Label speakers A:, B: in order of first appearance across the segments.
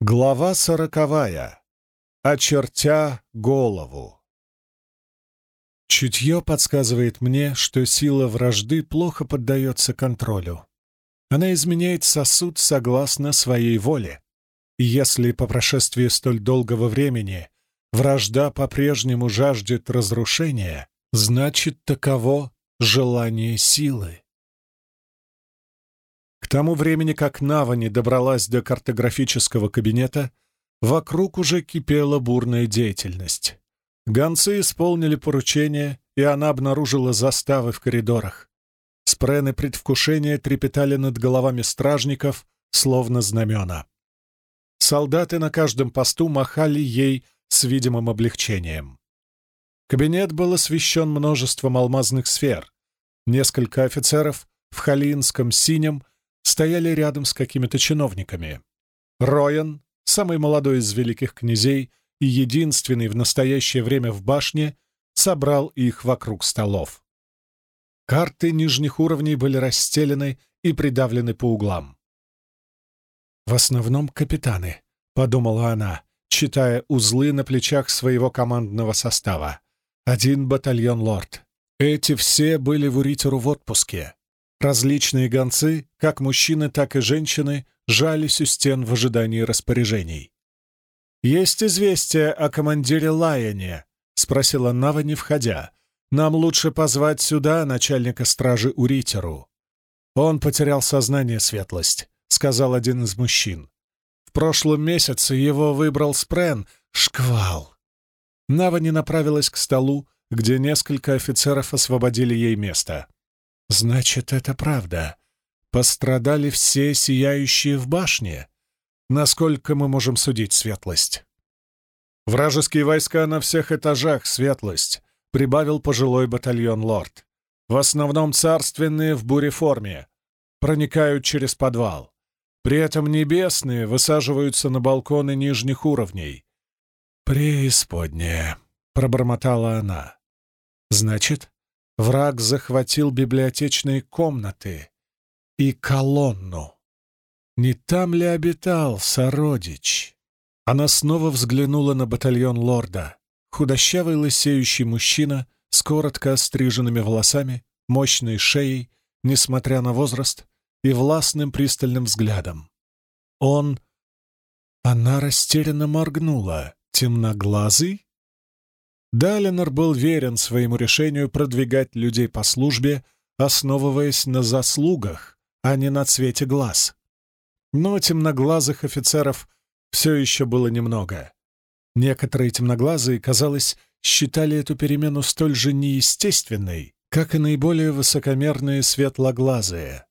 A: Глава сороковая. Очертя голову. Чутье подсказывает мне, что сила вражды плохо поддается контролю. Она изменяет сосуд согласно своей воле. И если по прошествии столь долгого времени вражда по-прежнему жаждет разрушения, значит, таково желание силы. К тому времени, как Навани добралась до картографического кабинета, вокруг уже кипела бурная деятельность. Гонцы исполнили поручение, и она обнаружила заставы в коридорах. Спрены предвкушения трепетали над головами стражников, словно знамена. Солдаты на каждом посту махали ей с видимым облегчением. Кабинет был освещен множеством алмазных сфер. Несколько офицеров в халинском синем стояли рядом с какими-то чиновниками. Роян, самый молодой из великих князей и единственный в настоящее время в башне, собрал их вокруг столов. Карты нижних уровней были расстелены и придавлены по углам. «В основном капитаны», — подумала она, читая узлы на плечах своего командного состава. «Один батальон лорд. Эти все были в Уритеру в отпуске. Различные гонцы, как мужчины, так и женщины, жались у стен в ожидании распоряжений. «Есть известие о командире Лайоне?» — спросила Нава, не входя. «Нам лучше позвать сюда начальника стражи Уритеру». «Он потерял сознание, светлость», — сказал один из мужчин. «В прошлом месяце его выбрал Спрен. Шквал». Нава не направилась к столу, где несколько офицеров освободили ей место. Значит, это правда. Пострадали все сияющие в башне. Насколько мы можем судить светлость? Вражеские войска на всех этажах, светлость, прибавил пожилой батальон лорд. В основном царственные в буреформе. Проникают через подвал. При этом небесные высаживаются на балконы нижних уровней. «Преисподняя», — пробормотала она. «Значит, Враг захватил библиотечные комнаты и колонну. Не там ли обитал сородич? Она снова взглянула на батальон лорда. Худощавый лысеющий мужчина с коротко остриженными волосами, мощной шеей, несмотря на возраст, и властным пристальным взглядом. Он... Она растерянно моргнула. Темноглазый? Далинор был верен своему решению продвигать людей по службе, основываясь на заслугах, а не на цвете глаз. Но темноглазых офицеров все еще было немного. Некоторые темноглазые, казалось, считали эту перемену столь же неестественной, как и наиболее высокомерные светлоглазые.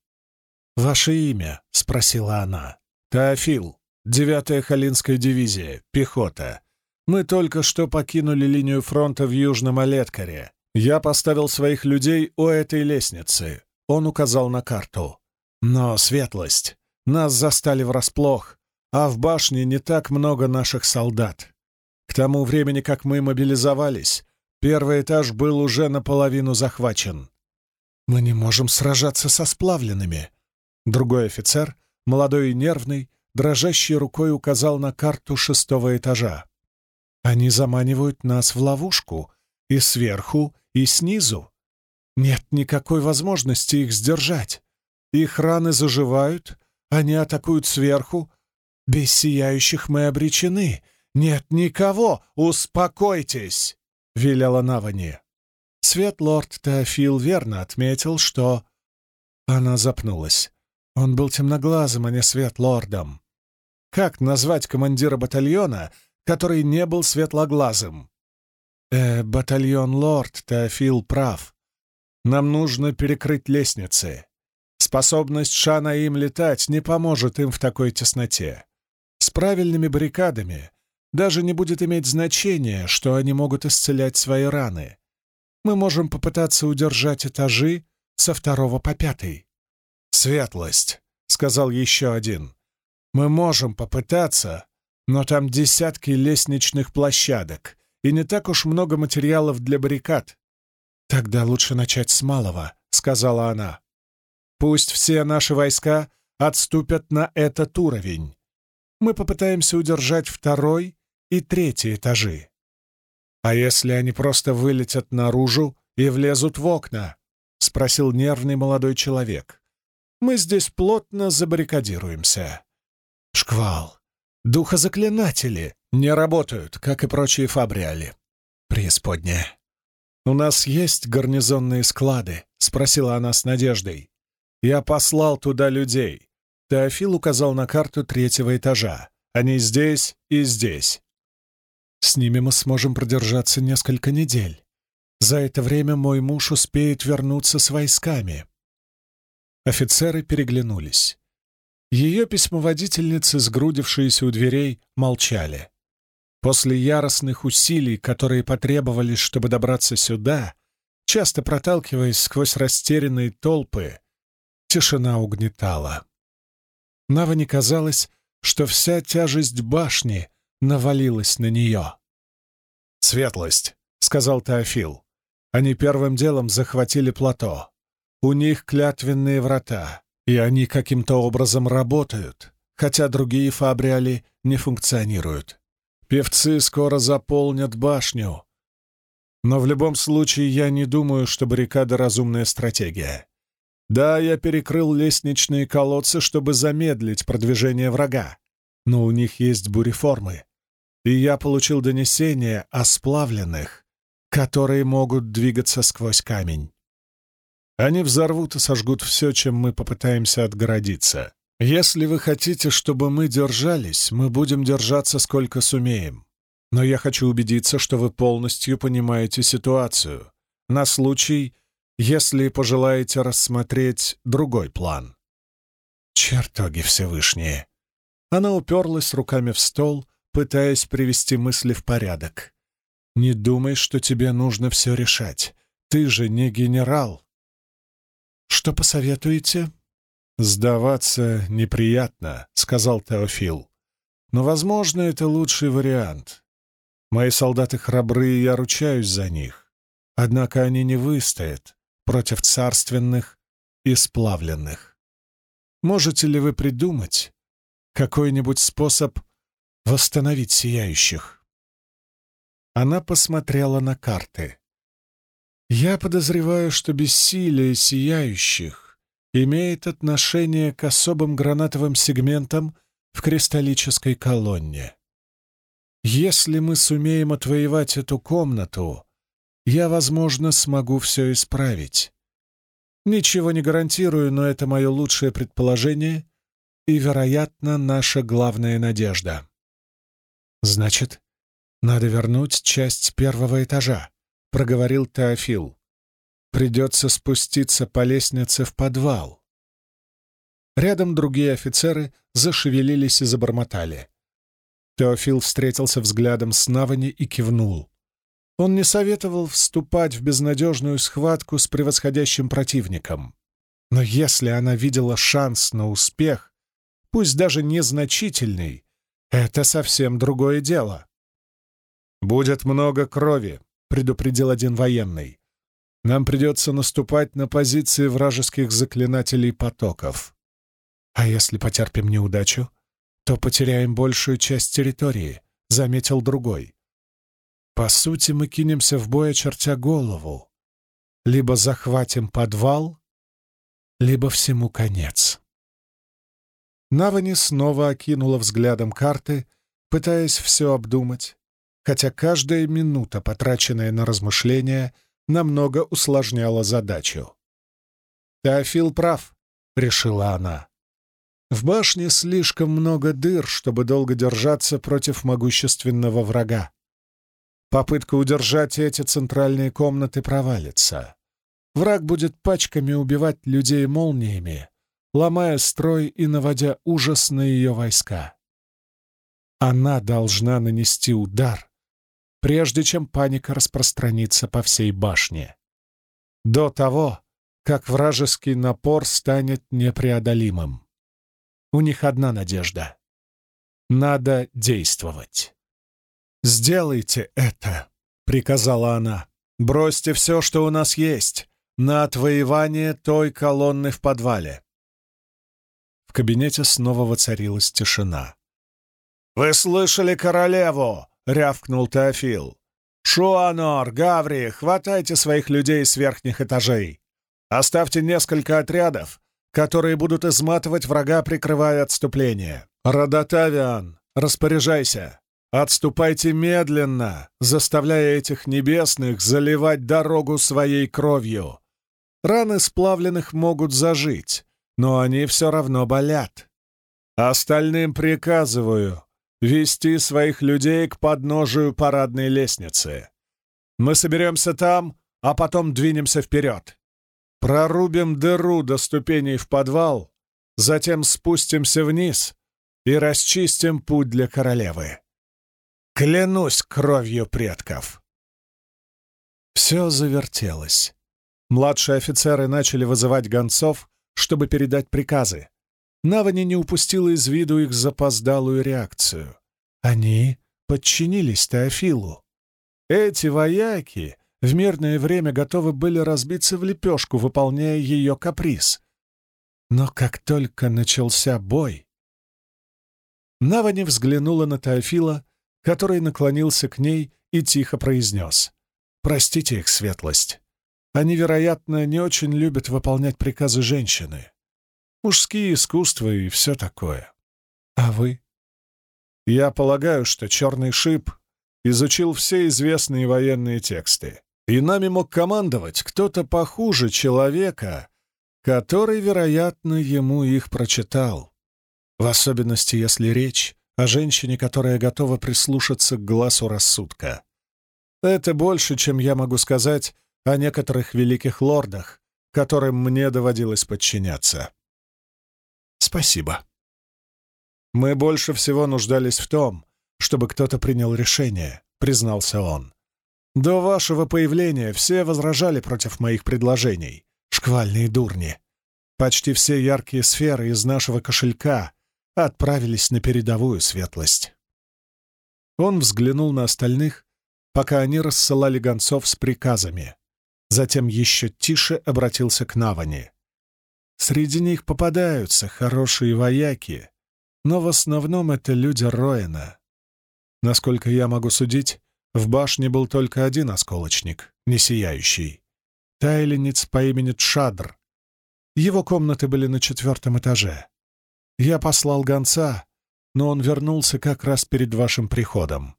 A: «Ваше имя?» — спросила она. «Теофил, девятая Халинская дивизия, пехота», мы только что покинули линию фронта в Южном Олеткаре. Я поставил своих людей у этой лестницы. Он указал на карту. Но светлость. Нас застали врасплох, а в башне не так много наших солдат. К тому времени, как мы мобилизовались, первый этаж был уже наполовину захвачен. Мы не можем сражаться со сплавленными. Другой офицер, молодой и нервный, дрожащей рукой указал на карту шестого этажа. Они заманивают нас в ловушку и сверху, и снизу. Нет никакой возможности их сдержать. Их раны заживают, они атакуют сверху. Без сияющих мы обречены. Нет никого, успокойтесь!» — велела Навани. Светлорд Теофил верно отметил, что... Она запнулась. Он был темноглазым, а не светлордом. Как назвать командира батальона, который не был светлоглазым. «Э, батальон Лорд, Теофил прав. Нам нужно перекрыть лестницы. Способность Шана им летать не поможет им в такой тесноте. С правильными баррикадами даже не будет иметь значения, что они могут исцелять свои раны. Мы можем попытаться удержать этажи со второго по пятый. «Светлость», — сказал еще один. «Мы можем попытаться, но там десятки лестничных площадок и не так уж много материалов для баррикад. «Тогда лучше начать с малого», — сказала она. «Пусть все наши войска отступят на этот уровень. мы попытаемся удержать второй и третий этажи. А если они просто вылетят наружу и влезут в окна? — спросил нервный молодой человек. «Мы здесь плотно забаррикадируемся. Шквал. Духозаклинатели не работают, как и прочие фабриали. Преисподняя. «У нас есть гарнизонные склады?» — спросила она с надеждой. «Я послал туда людей». Теофил указал на карту третьего этажа. «Они здесь и здесь». «С ними мы сможем продержаться несколько недель. За это время мой муж успеет вернуться с войсками». Офицеры переглянулись. Ее письмоводительницы, сгрудившиеся у дверей, молчали. После яростных усилий, которые потребовались, чтобы добраться сюда, часто проталкиваясь сквозь растерянные толпы, тишина угнетала. Навани казалось, что вся тяжесть башни навалилась на нее. «Светлость», — сказал Теофил. Они первым делом захватили плато. У них клятвенные врата, и они каким-то образом работают, хотя другие фабриали не функционируют. Певцы скоро заполнят башню. Но в любом случае я не думаю, что баррикада — разумная стратегия. Да, я перекрыл лестничные колодцы, чтобы замедлить продвижение врага, но у них есть буреформы, и я получил донесение о сплавленных, которые могут двигаться сквозь камень. Они взорвут и сожгут все, чем мы попытаемся отгородиться. Если вы хотите, чтобы мы держались, мы будем держаться сколько сумеем. Но я хочу убедиться, что вы полностью понимаете ситуацию, на случай, если пожелаете рассмотреть другой план. Чертоги Всевышние. Она уперлась руками в стол, пытаясь привести мысли в порядок. Не думай, что тебе нужно все решать. Ты же не генерал. Что посоветуете? Сдаваться неприятно, сказал Теофил. Но, возможно, это лучший вариант. Мои солдаты храбры, и я ручаюсь за них. Однако они не выстоят против царственных и сплавленных. Можете ли вы придумать какой-нибудь способ восстановить сияющих? Она посмотрела на карты. «Я подозреваю, что бессилие сияющих имеет отношение к особым гранатовым сегментам в кристаллической колонне. Если мы сумеем отвоевать эту комнату, я, возможно, смогу все исправить. Ничего не гарантирую, но это мое лучшее предположение и, вероятно, наша главная надежда. Значит, «Надо вернуть часть первого этажа», — проговорил Теофил. «Придется спуститься по лестнице в подвал». Рядом другие офицеры зашевелились и забормотали. Теофил встретился взглядом с Навани и кивнул. Он не советовал вступать в безнадежную схватку с превосходящим противником. Но если она видела шанс на успех, пусть даже незначительный, это совсем другое дело. «Будет много крови», — предупредил один военный. «Нам придется наступать на позиции вражеских заклинателей потоков. А если потерпим неудачу, то потеряем большую часть территории», — заметил другой. «По сути, мы кинемся в бой, очертя голову. Либо захватим подвал, либо всему конец». Навани снова окинула взглядом карты, пытаясь все обдумать, хотя каждая минута, потраченная на размышления, намного усложняла задачу. «Теофил прав», — решила она. «В башне слишком много дыр, чтобы долго держаться против могущественного врага. Попытка удержать эти центральные комнаты провалится. Враг будет пачками убивать людей молниями, ломая строй и наводя ужас на ее войска. Она должна нанести удар, прежде чем паника распространится по всей башне. До того, как вражеский напор станет непреодолимым. У них одна надежда. Надо действовать. «Сделайте это», — приказала она. «Бросьте все, что у нас есть, на отвоевание той колонны в подвале». В кабинете снова воцарилась тишина. «Вы слышали королеву!» — рявкнул Теофил. «Шуанор, Гаври, хватайте своих людей с верхних этажей. Оставьте несколько отрядов, которые будут изматывать врага, прикрывая отступление. Родотавиан, распоряжайся. Отступайте медленно, заставляя этих небесных заливать дорогу своей кровью. Раны сплавленных могут зажить, но они все равно болят. Остальным приказываю вести своих людей к подножию парадной лестницы. Мы соберемся там, а потом двинемся вперед. Прорубим дыру до ступеней в подвал, затем спустимся вниз и расчистим путь для королевы. Клянусь кровью предков!» Все завертелось. Младшие офицеры начали вызывать гонцов, чтобы передать приказы. Навани не упустила из виду их запоздалую реакцию. Они подчинились Теофилу. Эти вояки в мирное время готовы были разбиться в лепешку, выполняя ее каприз. Но как только начался бой... Навани взглянула на Теофила, который наклонился к ней и тихо произнес. «Простите их светлость. Они, вероятно, не очень любят выполнять приказы женщины. Мужские искусства и все такое. А вы?» «Я полагаю, что Черный Шип изучил все известные военные тексты, и нами мог командовать кто-то похуже человека, который, вероятно, ему их прочитал, в особенности, если речь о женщине, которая готова прислушаться к глазу рассудка. Это больше, чем я могу сказать о некоторых великих лордах, которым мне доводилось подчиняться. Спасибо. Мы больше всего нуждались в том, чтобы кто-то принял решение, признался он. До вашего появления все возражали против моих предложений. Шквальные дурни. Почти все яркие сферы из нашего кошелька отправились на передовую светлость. Он взглянул на остальных, пока они рассылали гонцов с приказами. Затем еще тише обратился к Навани. Среди них попадаются хорошие вояки, но в основном это люди Роэна. Насколько я могу судить, в башне был только один осколочник, не сияющий. Тайленец по имени Тшадр. Его комнаты были на четвертом этаже. Я послал гонца, но он вернулся как раз перед вашим приходом.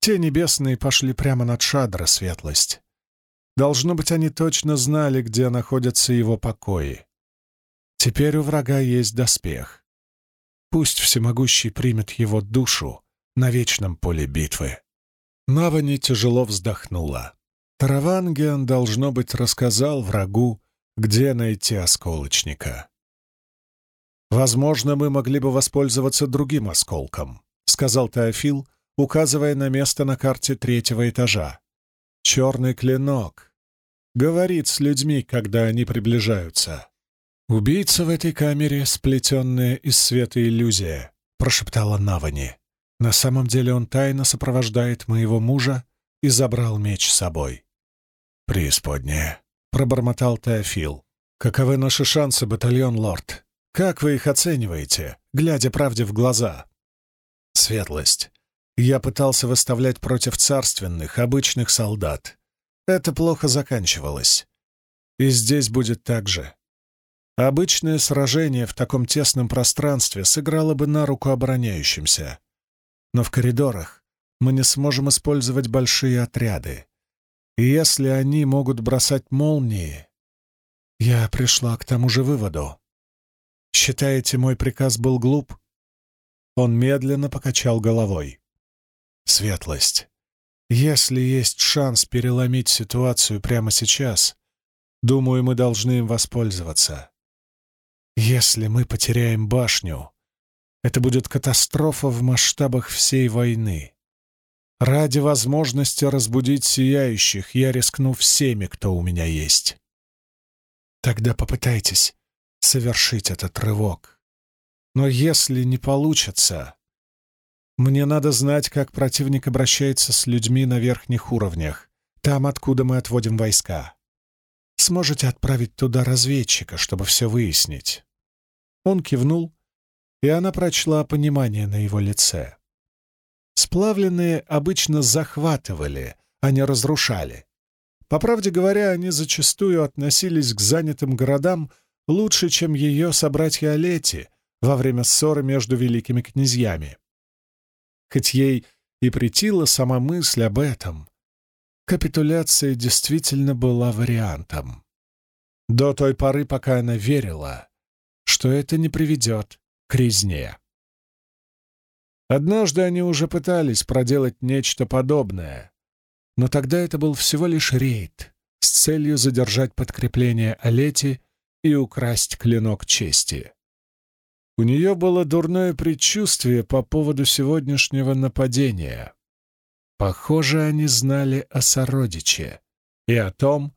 A: Те небесные пошли прямо над Шадра, светлость. Должно быть, они точно знали, где находятся его покои. Теперь у врага есть доспех. Пусть Всемогущий примет его душу на вечном поле битвы. Навани тяжело вздохнула. Таравангиан, должно быть, рассказал врагу, где найти осколочника. «Возможно, мы могли бы воспользоваться другим осколком», — сказал Теофил, указывая на место на карте третьего этажа. «Черный клинок. Говорит с людьми, когда они приближаются». «Убийца в этой камере, сплетенная из света иллюзия», — прошептала Навани. «На самом деле он тайно сопровождает моего мужа и забрал меч с собой». «Преисподняя», — пробормотал Теофил. «Каковы наши шансы, батальон лорд?» Как вы их оцениваете, глядя правде в глаза? Светлость. Я пытался выставлять против царственных, обычных солдат. Это плохо заканчивалось. И здесь будет так же. Обычное сражение в таком тесном пространстве сыграло бы на руку обороняющимся. Но в коридорах мы не сможем использовать большие отряды. И если они могут бросать молнии... Я пришла к тому же выводу. Считаете, мой приказ был глуп?» Он медленно покачал головой. «Светлость. Если есть шанс переломить ситуацию прямо сейчас, думаю, мы должны им воспользоваться. Если мы потеряем башню, это будет катастрофа в масштабах всей войны. Ради возможности разбудить сияющих я рискну всеми, кто у меня есть. Тогда попытайтесь совершить этот рывок. Но если не получится, мне надо знать, как противник обращается с людьми на верхних уровнях, там, откуда мы отводим войска. Сможете отправить туда разведчика, чтобы все выяснить?» Он кивнул, и она прочла понимание на его лице. Сплавленные обычно захватывали, а не разрушали. По правде говоря, они зачастую относились к занятым городам лучше, чем ее собратья Олети во время ссоры между великими князьями. Хоть ей и претила сама мысль об этом, капитуляция действительно была вариантом. До той поры, пока она верила, что это не приведет к резне. Однажды они уже пытались проделать нечто подобное, но тогда это был всего лишь рейд с целью задержать подкрепление Олети и украсть клинок чести. У нее было дурное предчувствие по поводу сегодняшнего нападения. Похоже, они знали о сородиче и о том,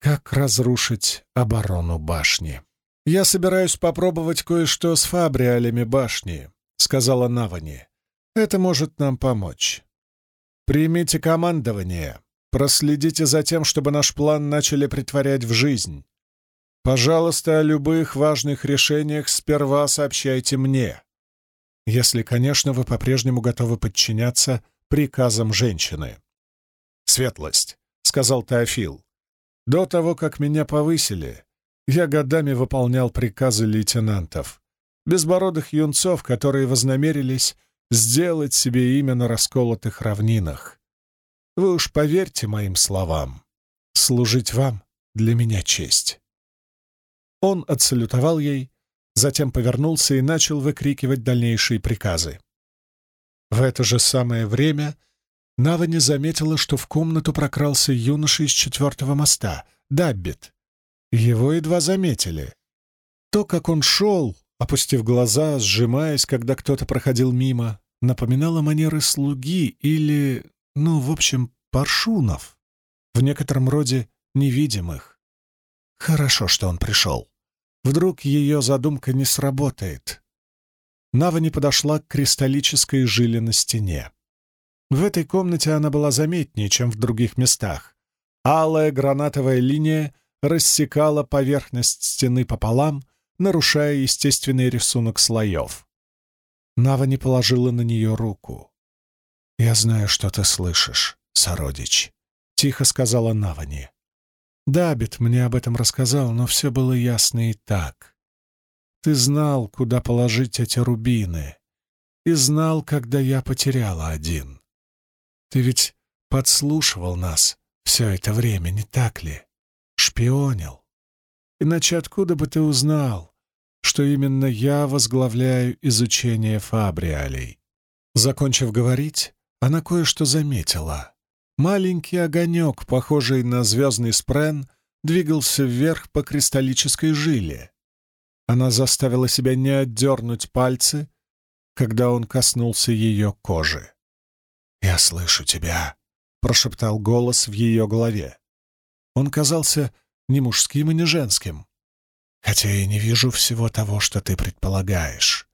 A: как разрушить оборону башни. «Я собираюсь попробовать кое-что с фабриалями башни», — сказала Навани. «Это может нам помочь. Примите командование. Проследите за тем, чтобы наш план начали притворять в жизнь. Пожалуйста, о любых важных решениях сперва сообщайте мне. Если, конечно, вы по-прежнему готовы подчиняться приказам женщины. «Светлость», — сказал Теофил. «До того, как меня повысили, я годами выполнял приказы лейтенантов, безбородых юнцов, которые вознамерились сделать себе имя на расколотых равнинах. Вы уж поверьте моим словам, служить вам для меня честь». Он отсалютовал ей, затем повернулся и начал выкрикивать дальнейшие приказы. В это же самое время Нава не заметила, что в комнату прокрался юноша из четвертого моста, Даббит. Его едва заметили. То, как он шел, опустив глаза, сжимаясь, когда кто-то проходил мимо, напоминало манеры слуги или, ну, в общем, паршунов, в некотором роде невидимых. Хорошо, что он пришел. Вдруг ее задумка не сработает. Нава не подошла к кристаллической жиле на стене. В этой комнате она была заметнее, чем в других местах. Алая гранатовая линия рассекала поверхность стены пополам, нарушая естественный рисунок слоев. Нава не положила на нее руку. «Я знаю, что ты слышишь, сородич», — тихо сказала Навани. Дабит мне об этом рассказал, но все было ясно и так. Ты знал, куда положить эти рубины, и знал, когда я потеряла один. Ты ведь подслушивал нас все это время, не так ли? Шпионил. Иначе откуда бы ты узнал, что именно я возглавляю изучение фабриалей? Закончив говорить, она кое-что заметила. Маленький огонек, похожий на звездный спрен, двигался вверх по кристаллической жиле. Она заставила себя не отдернуть пальцы, когда он коснулся ее кожи. «Я слышу тебя», — прошептал голос в ее голове. Он казался не мужским и не женским. «Хотя я не вижу всего того, что ты предполагаешь.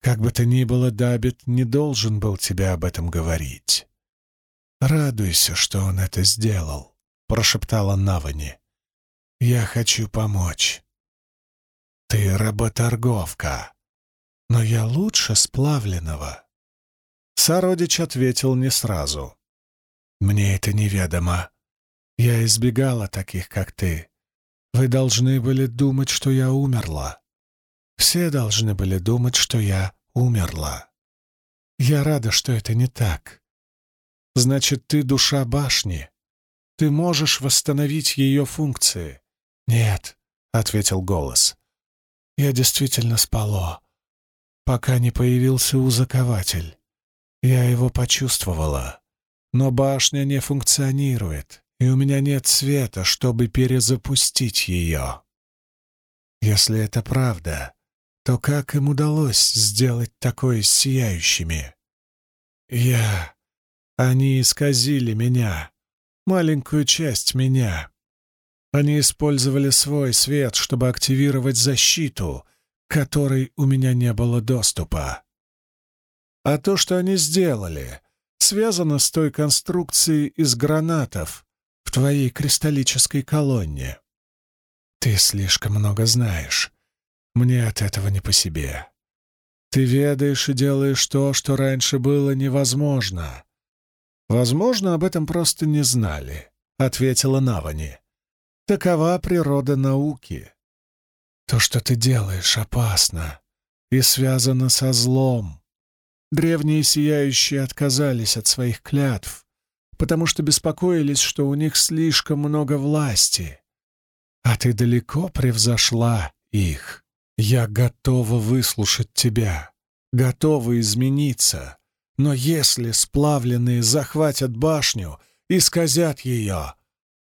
A: Как бы то ни было, Дабит не должен был тебе об этом говорить. «Радуйся, что он это сделал», — прошептала Навани. «Я хочу помочь. Ты работорговка, но я лучше сплавленного». Сородич ответил не сразу. «Мне это неведомо. Я избегала таких, как ты. Вы должны были думать, что я умерла. Все должны были думать, что я умерла. Я рада, что это не так. Значит, ты душа башни. Ты можешь восстановить ее функции. Нет, — ответил голос. Я действительно спало, пока не появился узакователь. Я его почувствовала. Но башня не функционирует, и у меня нет света, чтобы перезапустить ее. Если это правда, то как им удалось сделать такое с сияющими? Я они исказили меня, маленькую часть меня. Они использовали свой свет, чтобы активировать защиту, которой у меня не было доступа. А то, что они сделали, связано с той конструкцией из гранатов в твоей кристаллической колонне. Ты слишком много знаешь. Мне от этого не по себе. Ты ведаешь и делаешь то, что раньше было невозможно. Возможно, об этом просто не знали, — ответила Навани. Такова природа науки. То, что ты делаешь, опасно и связано со злом. Древние сияющие отказались от своих клятв, потому что беспокоились, что у них слишком много власти. А ты далеко превзошла их. Я готова выслушать тебя, готова измениться. Но если сплавленные захватят башню и сказят ее,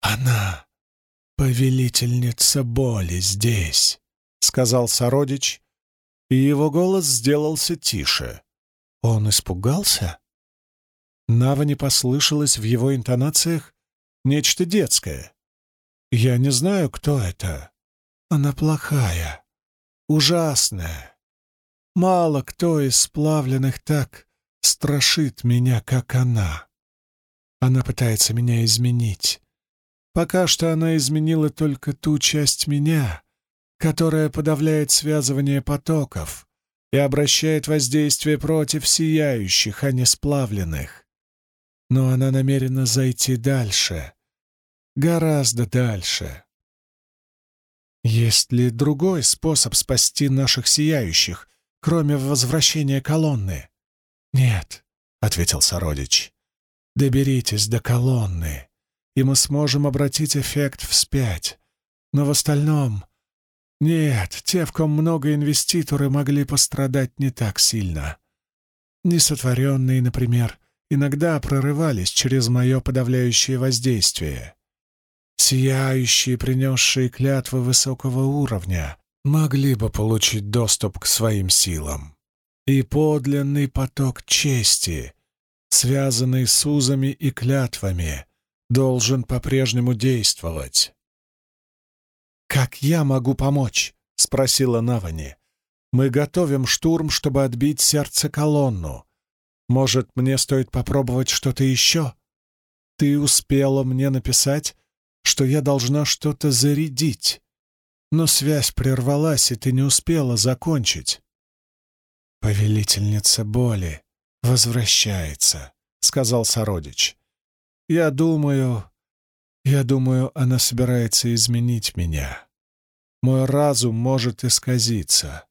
A: она — повелительница боли здесь, — сказал сородич, и его голос сделался тише. Он испугался? Нава не послышалось в его интонациях нечто детское. «Я не знаю, кто это. Она плохая, ужасная. Мало кто из сплавленных так страшит меня, как она. Она пытается меня изменить. Пока что она изменила только ту часть меня, которая подавляет связывание потоков и обращает воздействие против сияющих, а не сплавленных. Но она намерена зайти дальше, гораздо дальше. Есть ли другой способ спасти наших сияющих, кроме возвращения колонны? Нет, — ответил сородич. Доберитесь до колонны, и мы сможем обратить эффект вспять. Но в остальном... Нет, те, в ком много инвеститоры, могли пострадать не так сильно. Несотворенные, например, иногда прорывались через мое подавляющее воздействие. Сияющие, принесшие клятвы высокого уровня, могли бы получить доступ к своим силам. И подлинный поток чести, связанный с узами и клятвами, должен по-прежнему действовать. «Как я могу помочь?» — спросила Навани. «Мы готовим штурм, чтобы отбить сердце колонну. Может, мне стоит попробовать что-то еще? Ты успела мне написать, что я должна что-то зарядить, но связь прервалась, и ты не успела закончить». «Повелительница боли возвращается», — сказал сородич. «Я думаю, я думаю, она собирается изменить меня. Мой разум может исказиться.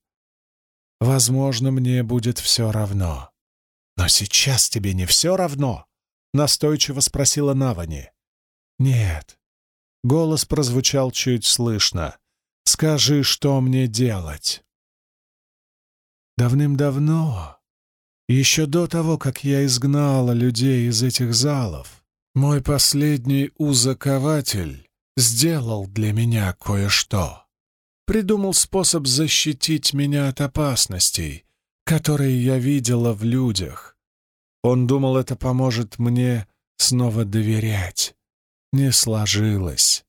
A: Возможно, мне будет все равно. Но сейчас тебе не все равно? Настойчиво спросила Навани. Нет. Голос прозвучал чуть слышно. Скажи, что мне делать? Давным-давно, еще до того, как я изгнала людей из этих залов, мой последний узакователь сделал для меня кое-что. Придумал способ защитить меня от опасностей, которые я видела в людях. Он думал, это поможет мне снова доверять. Не сложилось.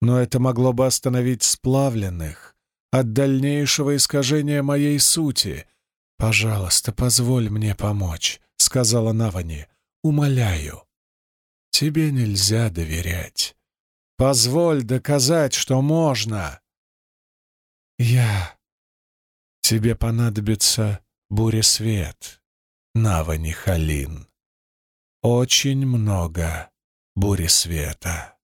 A: Но это могло бы остановить сплавленных от дальнейшего искажения моей сути. «Пожалуйста, позволь мне помочь», — сказала Навани. «Умоляю». Тебе нельзя доверять. Позволь доказать, что можно. Я... Тебе понадобится буресвет, Нава Нихалин. Очень много буресвета.